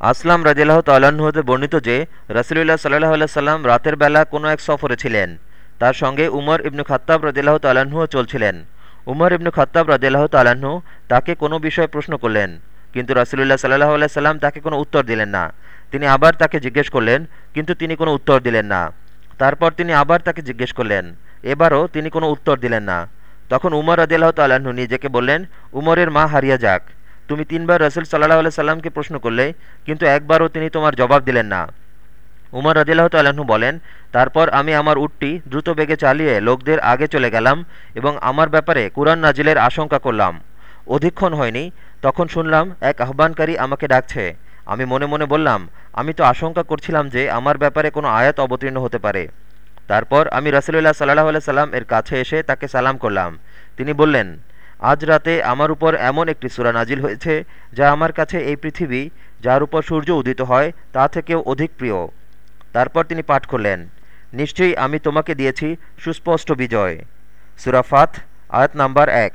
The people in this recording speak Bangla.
আসলাম রাজিল্লাহ হতে বর্ণিত যে, রসুলুল্লাহ সাল্লাহ আল্লাহ সাল্লাম রাতের বেলা কোনো এক সফরে ছিলেন। তার সঙ্গে উমর ইবনু খাত্তাব রদিল্লাহ তাল্লাহ্নও চলছিলেন। উমর ইবনু খাত্তাব রদিল্লাহ তাল্লাহ্ন তাকে কোনো বিষয়ে প্রশ্ন করলেন, কিন্তু রাসুলুল্লাহ সাল্লাহ আল্লাহ সাল্লাম তাকে কোনো উত্তর দিলেন না। তিনি আবার তাকে জিজ্ঞেস করলেন, কিন্তু তিনি কোনো উত্তর দিলেন না। তারপর তিনি আবার তাকে জিজ্ঞেস করলেন, এবারও তিনি কোনো উত্তর দিলেন না। তখন উমর রদিল্লাহ তাল্লাহ্ন নিজেকে বললেন, উমরের মা হারিয়া যাক। তুমি তিনবার রসুল সাল্লাহ আল্লাহ সাল্লামকে প্রশ্ন করলে, কিন্তু একবারও তিনি তোমার জবাব দিলেন না। উমর রদিল্লাহ তাল্লাহ্ন বলেন, তারপর আমি আমার উটটি দ্রুত বেগে চালিয়ে লোকদের আগে চলে গেলাম এবং আমার ব্যাপারে কুরআন নাজিলের আশঙ্কা করলাম। অধিকক্ষণ হয়নি, তখন শুনলাম এক আহ্বানকারী আমাকে ডাকছে। আমি মনে মনে বললাম, আমি তো আশঙ্কা করছিলাম যে আমার ব্যাপারে কোনো আয়াত অবতীর্ণ হতে পারে। তারপর আমি রসুল্লাহ সাল্লাহ সাল্লাম এর কাছে এসে তাকে সালাম করলাম। তিনি বললেন আজ রাতে আমার উপর এমন একটি সুরা নাজিল হয়েছে, যা আমার কাছে এই পৃথিবী, যার উপর সূর্য উদিত হয়, তা থেকেও অধিক প্রিয়। তারপর তিনি পাঠ করলেন, নিশ্চয়ই আমি তোমাকে দিয়েছি সুস্পষ্ট বিজয়। সুরাফাত আয়াত নাম্বার এক।